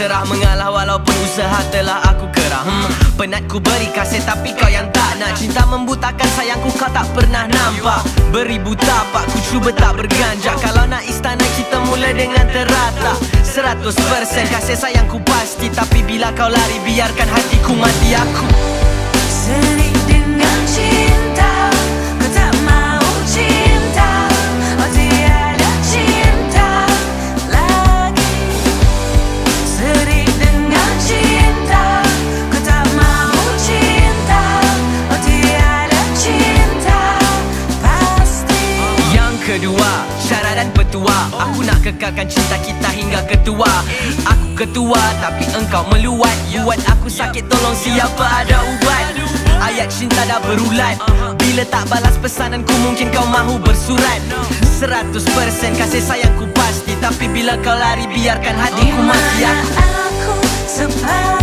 serah mengalah walaupun usaha telah aku kerah. Hmm, Penat ku beri kasih tapi kau yang tak nak. Cinta membutakan sayangku kau tak pernah nampak. Beribu tapak ku cuba tak berganjak. Kalau nak istana kita mula dengan Seratus persen kasih sayangku pasti. Tapi bila kau lari biarkan hatiku mati. Aku Kedua, syarat dan petua. Aku nak kekalkan cinta kita hingga ketua. Aku ketua tapi engkau meluat. Buat aku sakit tolong siapa ada ubat. Ayat cinta dah berulat. Bila tak balas pesananku mungkin kau mahu bersurat. Seratus persen kasih sayangku pasti. Tapi bila kau lari biarkan hatiku mati. Aku sepatut